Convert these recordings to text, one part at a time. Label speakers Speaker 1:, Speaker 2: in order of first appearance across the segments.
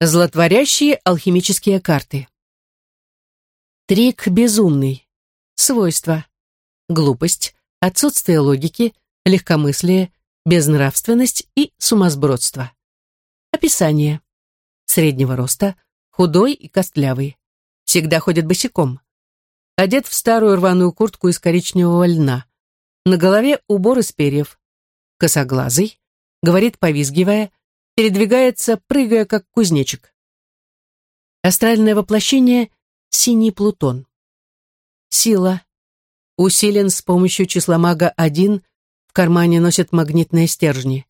Speaker 1: Злотворящие алхимические карты. Трик безумный. Свойства. Глупость, отсутствие логики, легкомыслие, безнравственность и сумасбродство. Описание. Среднего роста, худой и костлявый. Всегда ходит босиком. Одет в старую рваную куртку из коричневого льна. На голове убор из перьев. Косоглазый. Говорит, повизгивая, передвигается, прыгая, как кузнечик. Астральное воплощение — синий Плутон. Сила. Усилен с помощью числа мага 1, в кармане носит магнитные стержни.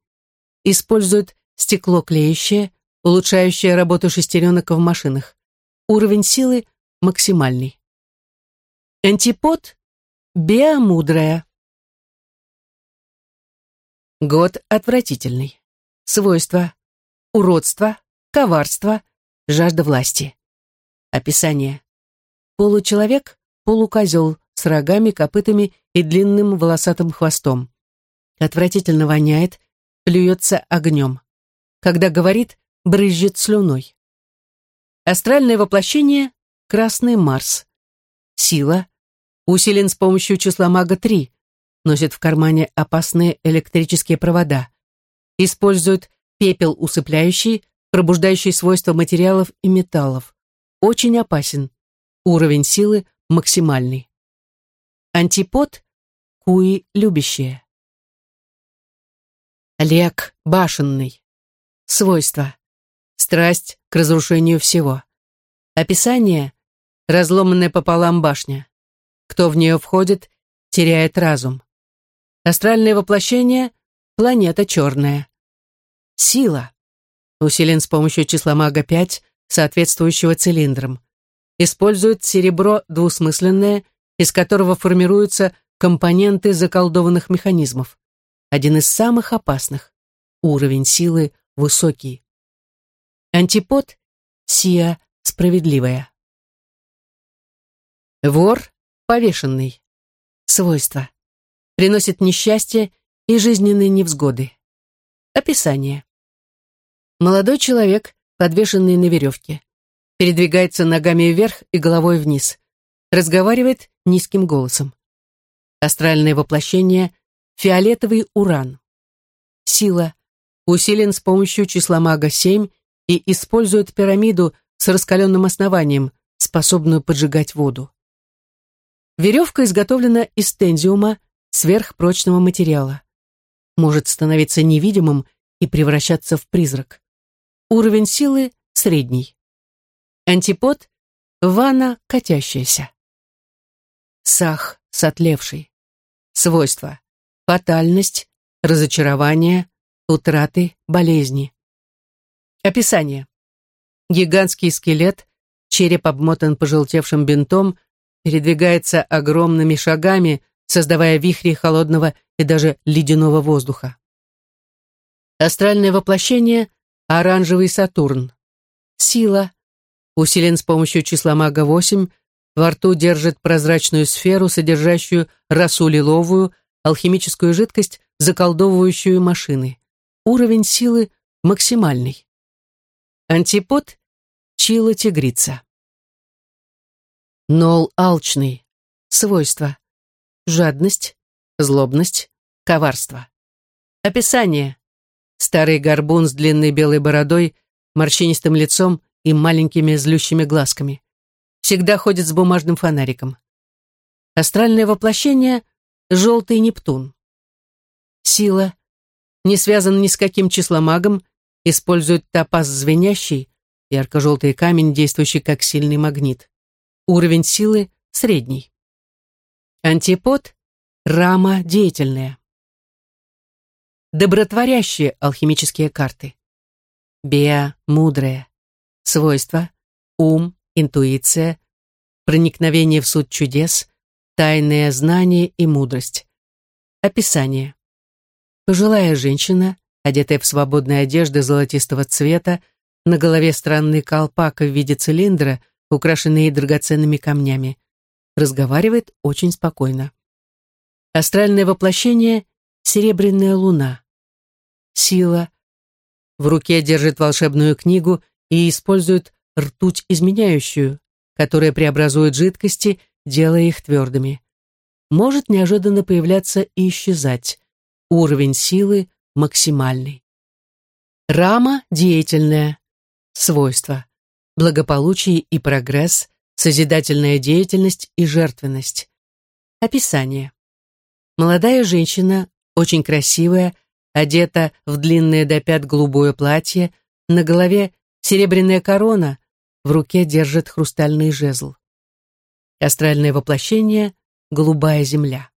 Speaker 1: Использует стекло клеящее, улучшающее работу шестеренок в машинах. Уровень силы максимальный. Антипод — биомудрая. Год отвратительный. Свойства. Уродство, коварство, жажда власти. Описание. Получеловек, полукозел с рогами, копытами и длинным волосатым хвостом. Отвратительно воняет, плюется огнем. Когда говорит, брызжет слюной. Астральное воплощение — Красный Марс. Сила. Усилен с помощью числа мага 3. Носит в кармане опасные электрические провода используют пепел усыпляющий, пробуждающий свойства материалов и металлов. Очень опасен. Уровень силы максимальный. Антипод – куи любящие. Лек башенный. Свойства. Страсть к разрушению всего. Описание – разломанная пополам башня. Кто в нее входит, теряет разум. Астральное воплощение – Планета черная. Сила. Усилен с помощью числа мага 5, соответствующего цилиндрам. Использует серебро двусмысленное, из которого формируются компоненты заколдованных механизмов. Один из самых опасных. Уровень силы высокий. Антипод – Сия справедливая. Вор повешенный. Свойства. Приносит несчастье и жизненные невзгоды. Описание. Молодой человек, подвешенный на веревке, передвигается ногами вверх и головой вниз, разговаривает низким голосом. Астральное воплощение — фиолетовый уран. Сила усилен с помощью числа мага 7 и использует пирамиду с раскаленным основанием, способную поджигать воду. Веревка изготовлена из тензиума, сверхпрочного материала может становиться невидимым и превращаться в призрак. Уровень силы средний. Антипод – ванна катящаяся. Сах сотлевший. Свойства – фатальность, разочарование, утраты, болезни. Описание. Гигантский скелет, череп обмотан пожелтевшим бинтом, передвигается огромными шагами, создавая вихри холодного и даже ледяного воздуха. Астральное воплощение — оранжевый Сатурн. Сила. Усилен с помощью числа мага 8, во рту держит прозрачную сферу, содержащую росу лиловую, алхимическую жидкость, заколдовывающую машины. Уровень силы максимальный. Антипод — чила-тигрица. Нол алчный. Свойства жадность, злобность, коварство. Описание. Старый горбун с длинной белой бородой, морщинистым лицом и маленькими злющими глазками. Всегда ходит с бумажным фонариком. Астральное воплощение — желтый Нептун. Сила. Не связан ни с каким числомагом, использует топаз звенящий, ярко-желтый камень, действующий как сильный магнит. Уровень силы — средний. Антипод – рама деятельная. Добротворящие алхимические карты. Беа – мудрая. Свойства – ум, интуиция, проникновение в суть чудес, тайное знание и мудрость. Описание. Пожилая женщина, одетая в свободные одежды золотистого цвета, на голове странный колпак в виде цилиндра, украшенный драгоценными камнями разговаривает очень спокойно. Астральное воплощение — серебряная луна. Сила. В руке держит волшебную книгу и использует ртуть изменяющую, которая преобразует жидкости, делая их твердыми. Может неожиданно появляться и исчезать. Уровень силы максимальный. Рама деятельная. Свойства. Благополучие и прогресс, созидательная деятельность и жертвенность. Описание. Молодая женщина, очень красивая, одета в длинное до пят голубое платье, на голове серебряная корона, в руке держит хрустальный жезл. Астральное воплощение — голубая земля.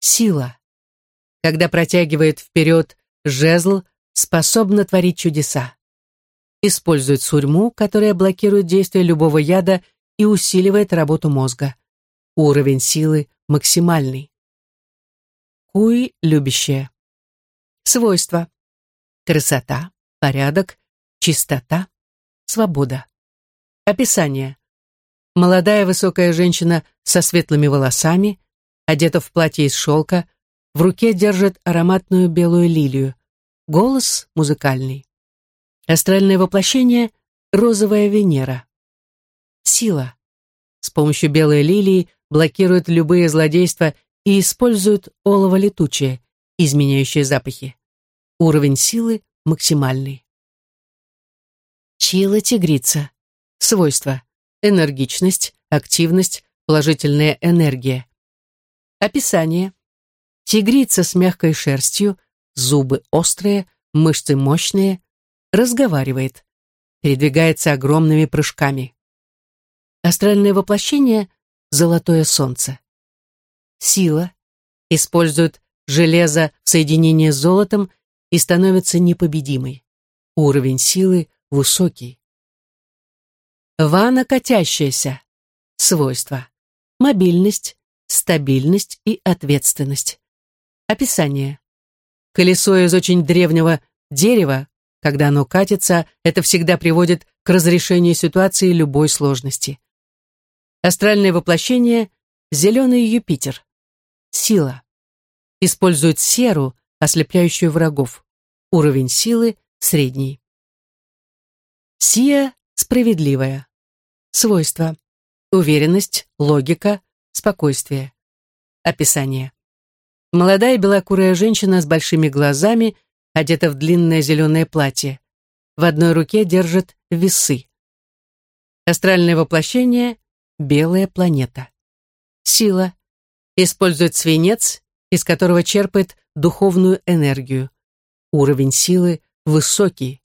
Speaker 1: Сила. Когда протягивает вперед жезл, способна творить чудеса. Использует сурьму, которая блокирует действие любого яда и усиливает работу мозга. Уровень силы максимальный. Куи любящая. Свойства. Красота, порядок, чистота, свобода. Описание. Молодая высокая женщина со светлыми волосами, одета в платье из шелка, в руке держит ароматную белую лилию. Голос музыкальный. Астральное воплощение — розовая Венера. Сила. С помощью белой лилии блокирует любые злодейства и использует олово летучее, изменяющее запахи. Уровень силы максимальный. Чила-тигрица. Свойства. Энергичность, активность, положительная энергия. Описание. Тигрица с мягкой шерстью, зубы острые, мышцы мощные, разговаривает, передвигается огромными прыжками. Астральное воплощение — золотое солнце. Сила. Использует железо в соединении с золотом и становится непобедимой. Уровень силы высокий. Ванна катящаяся. Свойства. Мобильность, стабильность и ответственность. Описание. Колесо из очень древнего дерева, когда оно катится, это всегда приводит к разрешению ситуации любой сложности. Астральное воплощение — зеленый Юпитер. Сила. Использует серу, ослепляющую врагов. Уровень силы средний. Сия справедливая. Свойства. Уверенность, логика, спокойствие. Описание. Молодая белокурая женщина с большими глазами, одета в длинное зеленое платье. В одной руке держит весы. Астральное воплощение — белая планета. Сила. Использует свинец, из которого черпает духовную энергию. Уровень силы высокий.